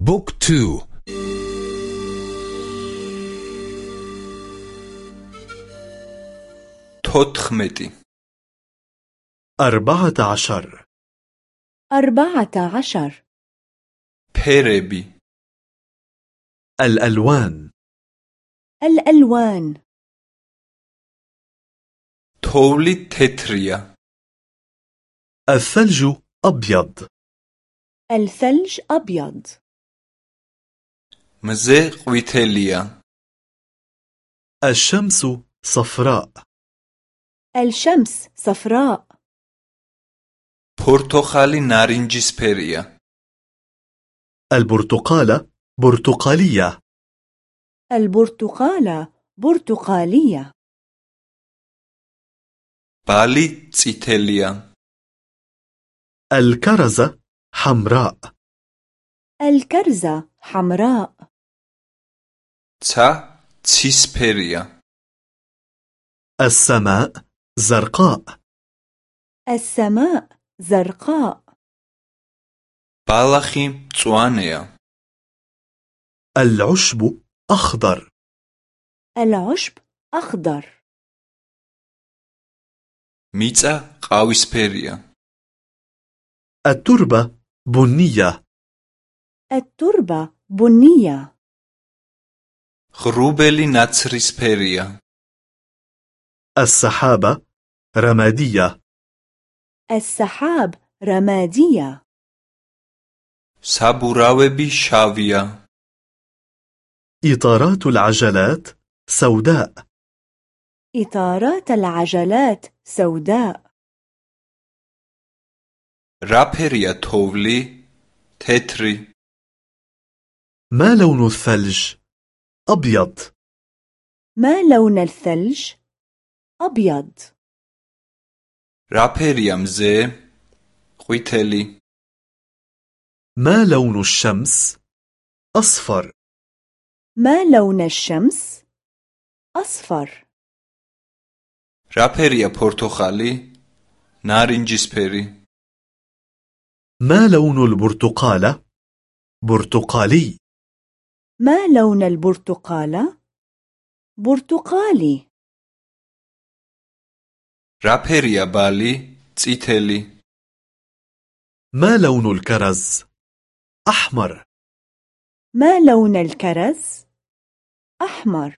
book two. თოთხმეტი أربعة عشر. أربعة عشر. ფერები الألوان. الألوان. თოვლი თეთრია الثلج أبيض. الثلج أبيض. مزي قويتليا الشمس صفراء. الشمس صفراء. بورتوخالي نارنجيسبيريا البرتقالة برتقالية. البرتقالة برتقالية. بالي تسيتليا الكرزة حمراء. الكرزة حمراء. ცა ცისფერია السماء زرقاء السماء زرقاء ბალახი მწვანეა العشب أخضر العشب أخضر მიწა ყავისფერია التربة بنية التربة بنية ღრუბელი ნაცრისფერია السحابة رمادية السحاب رمادية საბურავები შავია إطارات العجلات سوداء إطارات العجلات سوداء რა ფერია თოვლი თეთრი ما لون الثلج؟ أبيض. ما لون الثلج؟ أبيض. رابير مزي خويتالي ما لون الشمس؟ أصفر. ما لون الشمس؟ أصفر. رابيريا بورتوخالي نارنجسبيري ما لون البرتقالة؟ برتقالي. ما لون البرتقالة؟ برتقالي რა ფერია ბალი წითელი ما لون الكرز؟ أحمر ما لون الكرز؟ أحمر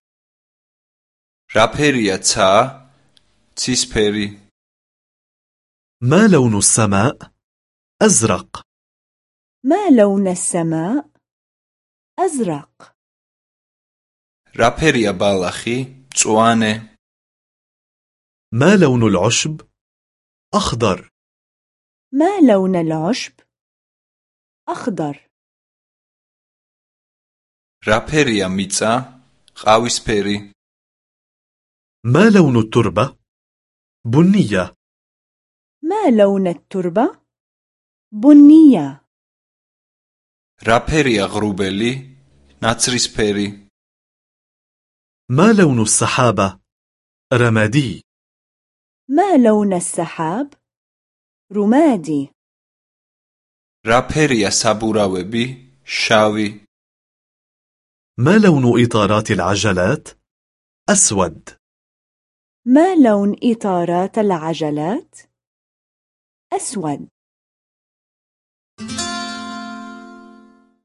რა ფერია ცა ცისფერი ما لون السماء؟ أزرق ما لون السماء؟ أزرق რა ფერია ბალახი? მწვანე ما لون العشب؟ أخضر ما لون العشب؟ أخضر رابيريا ميتسا قاويسبيري ما لون التربة؟ بنية ما لون التربة؟ بنية رابيريا غروبلي ნაცრისფერი ما لون السحابة؟ رمادي ما لون السحاب؟ رمادي რა ფერია საბურავები შავი ما لون إطارات العجلات؟ أسود ما لون إطارات العجلات؟ أسود